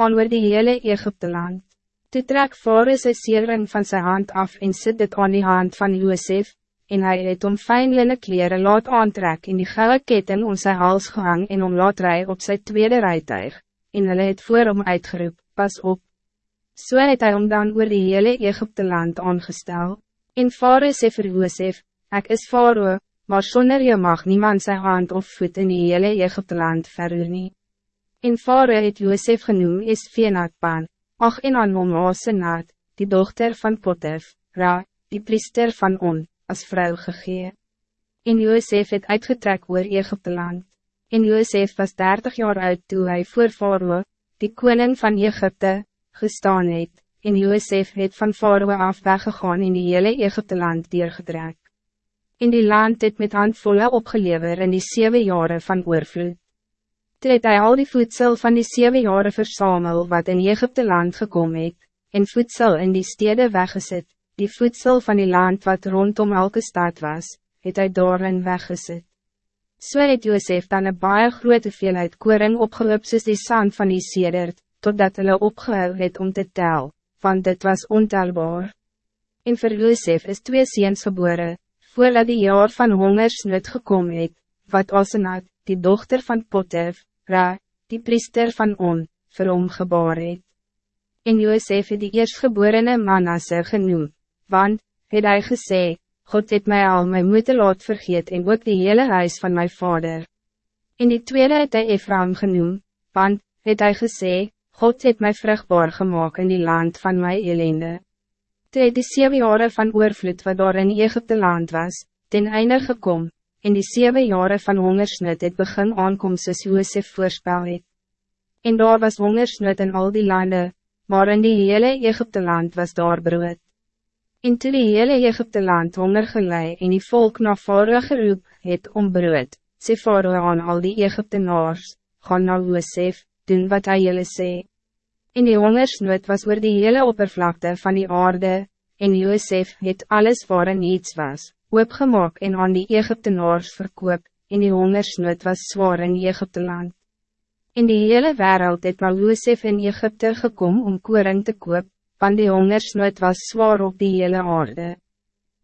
aan oor die hele Egypte land. Toe trek Faroe sy seering van zijn hand af en sit dit aan die hand van Josef, en hij het om fijnlijne kleren laat aantrek in die gouden ketting om zijn hals gehang en om laat rij op zijn tweede rijtuig, en hulle het voor hom uitgeroep, pas op. So het hy om dan oor die hele Egypte land aangestel, en Faroe sê vir Josef, ek is Faroe, maar zonder je mag niemand zijn hand of voet in die hele Egypte land verroer nie. En Faroe het Josef genoem is Venatpan, ach en aan hom Nat, die dochter van Potef, Ra, die priester van On, als vrouw gegee. En Josef het uitgetrek oor Egypte land. En Josef was 30 jaar oud toen hij voor Faroe, die koning van Egypte, gestaan het. En Josef het van Faroe af weggegaan in die hele Egypte land deurgedrek. In die land het met handvolle opgelever in die zeven jaren van oorvloed. Toe het hy al die voedsel van die zeven jaren versamel wat in Egypte land gekomen het, en voedsel in die steden weggezet, die voedsel van die land wat rondom elke stad was, het hy daarin weggezet. So het Josef dan een baie grote veelheid koring opgeloop soos die sand van die sedert, totdat hulle opgehou het om te tel, want dit was ontelbaar. En vir Josef is twee seens gebore, voordat die jaar van hongersnood gekom het, wat Asenat, die dochter van Potef, Ra, die priester van On, vir hom gebaar het. En Josef het die eerstgeborene Manasse genoemd, want, het hy gesê, God het mij al my moete laat vergeet en ook die hele huis van mijn vader. In die tweede het hy Ephraim genoem, want, het hy gesê, God het mij vruchtbaar gemaakt in die land van mijn ellende. Toe het die zeven jaren van oorvloed wat daar in Egypte land was, ten einde gekom, en die zeven jaren van hongersnut het begin aankom soos Joosef voorspel het. En daar was hongersnut in al die landen, maar in die hele Egypte land was daar brood. En toe die hele Egypte land honger gelei en die volk na Faroe geroep het om brood, sê Faroe aan al die Egyptenaars, gaan na Joosef, doen wat hy julle sê. En die hongersnood was oor die hele oppervlakte van die aarde, en Joosef het alles waarin iets was, oopgemaak en aan die Egyptenaars verkoop, en die hongersnood was zwaar in Egypte land. In die hele wereld het maar Joosef in Egypte gekom om koring te koop, want die hongersnood was zwaar op die hele aarde.